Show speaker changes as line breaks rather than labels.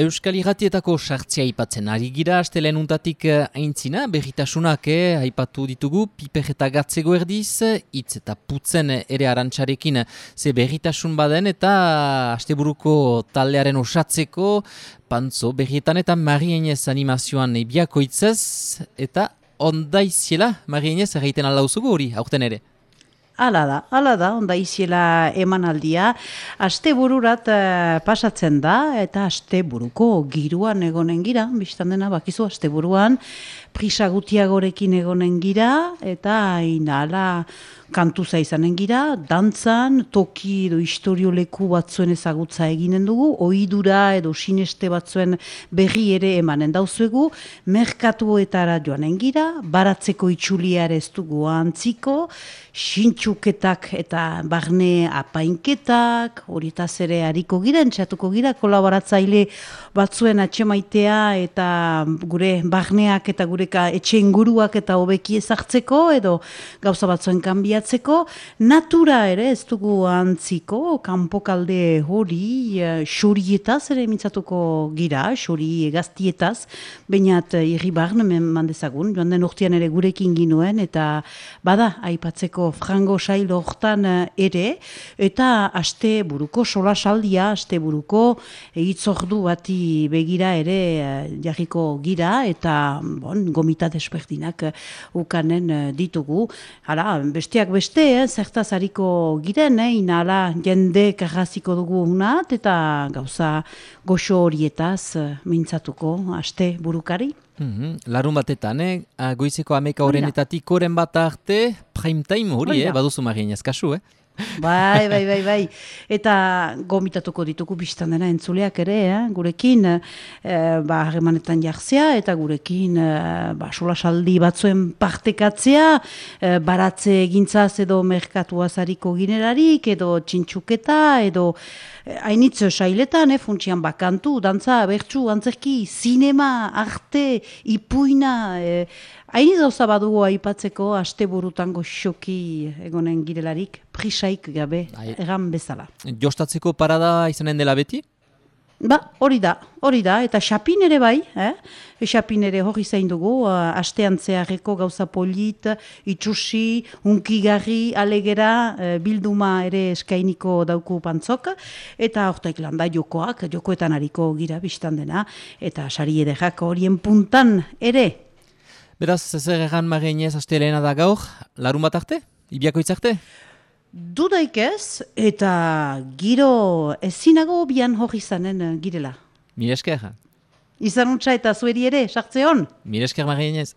Euskal Iratietako sartzea aipatzen ari gira, astelen untatik eh, aintzina, berritasunak eh, aipatu ditugu, piper eta gatzego erdiz, hitz eta putzen ere arantxarekin ze berritasun baden, eta asteburuko taldearen osatzeko, pantzo, berrietan eta marienez animazioan ebiako hitzez, eta ondaiziela marienez erraiten aldauzugu hori, aurten ere.
Hala da, hala da, onda iziela emanaldia. Aste bururat eh, pasatzen da, eta aste buruko giruan egonen gira, biztan dena, bakizu aste buruan, prisa gutiagorekin egonen gira, eta inala kantuza izanen gira, dantzan, toki edo historio leku batzuen ezagutza eginen dugu, oidura edo sineste batzuen berri ere emanen dauzuegu, merkatuetara joanen gira, baratzeko itxuliare ez dugu antziko, sintxuketak eta barne apainketak, horietaz ere hariko gira, entxatuko gira, kolaboratzaile batzuen atxemaitea eta gure barneak eta gureka etxe inguruak eta hobeki ezartzeko, edo gauza batzuen kanbia natura ere ez dugu antziko, kanpokalde hori, xorietaz ere mintzatuko gira, xori egaztietaz, bainat irri barn, mandezagun, joan den urtean ere gurekin ginuen, eta bada, aipatzeko frango sail hortan ere, eta aste buruko sola saldia, aste buruko egitzordu bati begira ere jarriko gira, eta bon, gomita desperdinak ukanen ditugu. Hala, besteak beste, eh, zertaz hariko giren, eh, inala jende karraziko dugu unat, eta gauza goxo horietaz eh, mintzatuko aste burukari.
Mm -hmm. Larun batetan, eh? goizeko ameka horrenetatik koren bat arte, prime time hori, eh? baduzu marien ezkasu, eh?
Bai, bai, bai, bai. Eta gomitatuko dituko biztan dena entzuleak ere, eh? gurekin, eh, ba, harremanetan jartzea, eta gurekin, eh, ba, sola saldi batzuen partekatzea, eh, baratze egintzaz edo merkatu azariko ginerarik, edo txintxuketa, edo eh, hainitzo sailetan, eh, funtsian bakantu, dantza, bertsu, antzerki, sinema, arte, ipuina, eh, Haini gauza badugu aipatzeko aste burutango xoki egonen girelarik, prisaik gabe, Ai. egan bezala.
Jostatzeko parada izanen dela beti?
Ba, hori da, hori da, eta xapin ere bai, eh? Xapin ere hori zain dugu, uh, astean zeharreko gauza polit, itxusi, unkigarri, alegera, uh, bilduma ere eskainiko dauku pantzok, eta hortaik landa jokoak, jokoetan hariko gira biztan dena, eta sari edekak horien puntan ere,
Beraz, zer egan mareinez aste lehena da gaur, larun bat arte? Ibiako itzarte?
Dudaik ez, eta giro ezinago bian hori izanen eh, girela.
Mire esker?
Izan eta zueri ere, sartze hon?
Mire esker mareinez.